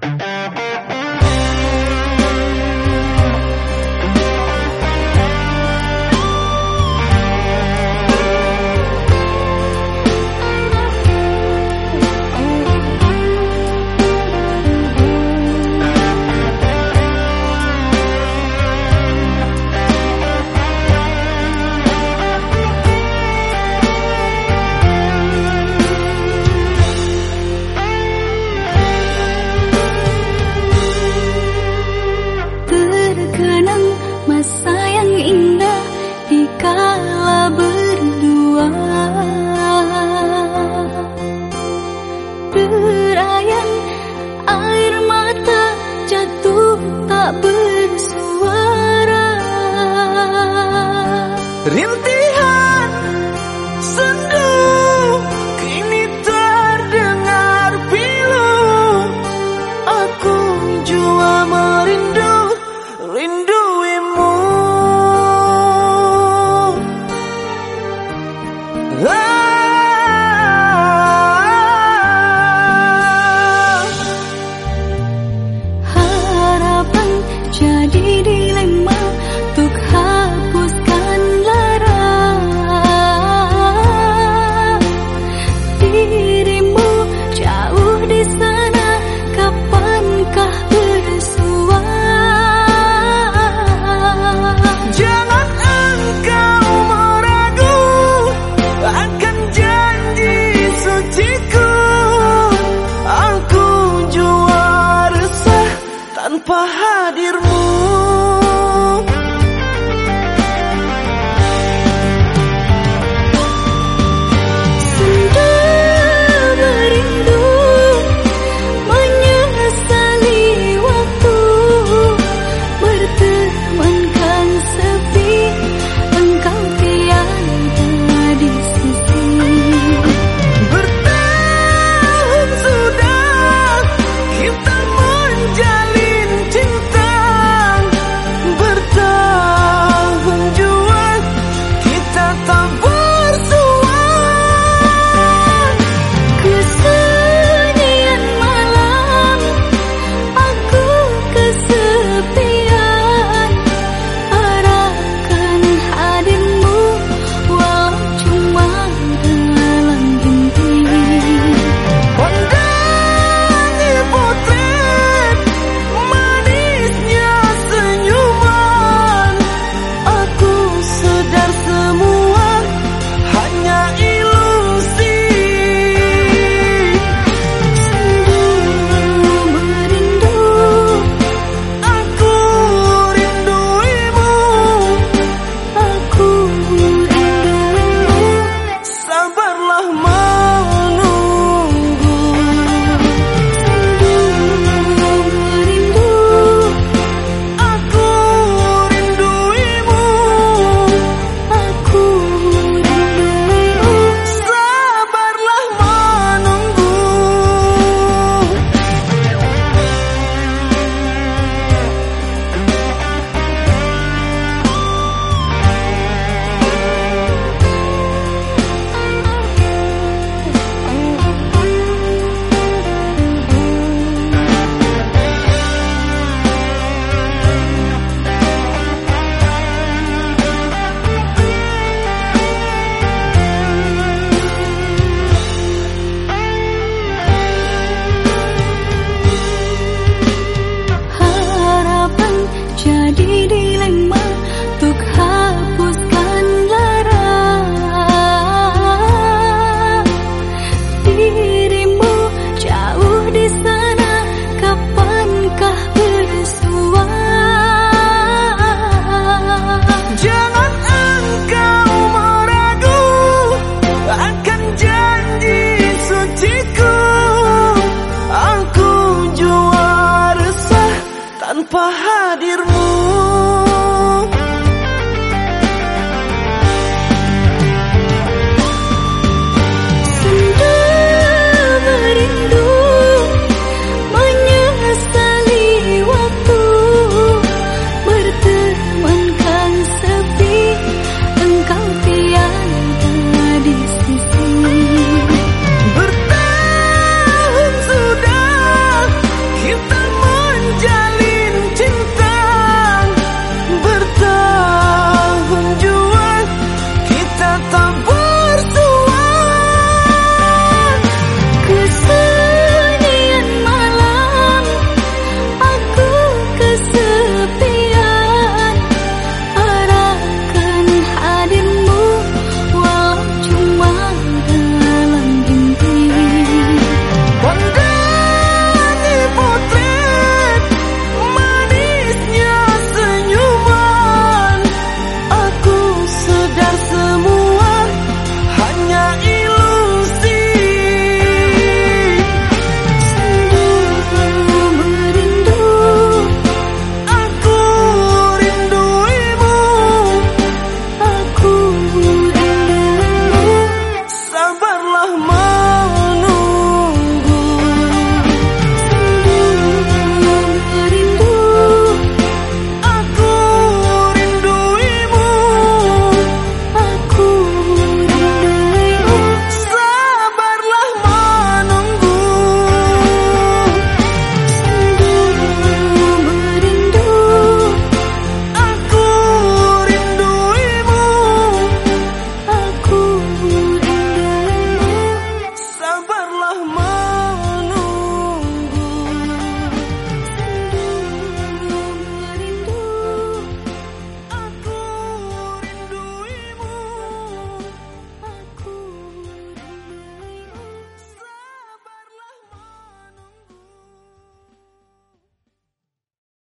tanpa hadirmu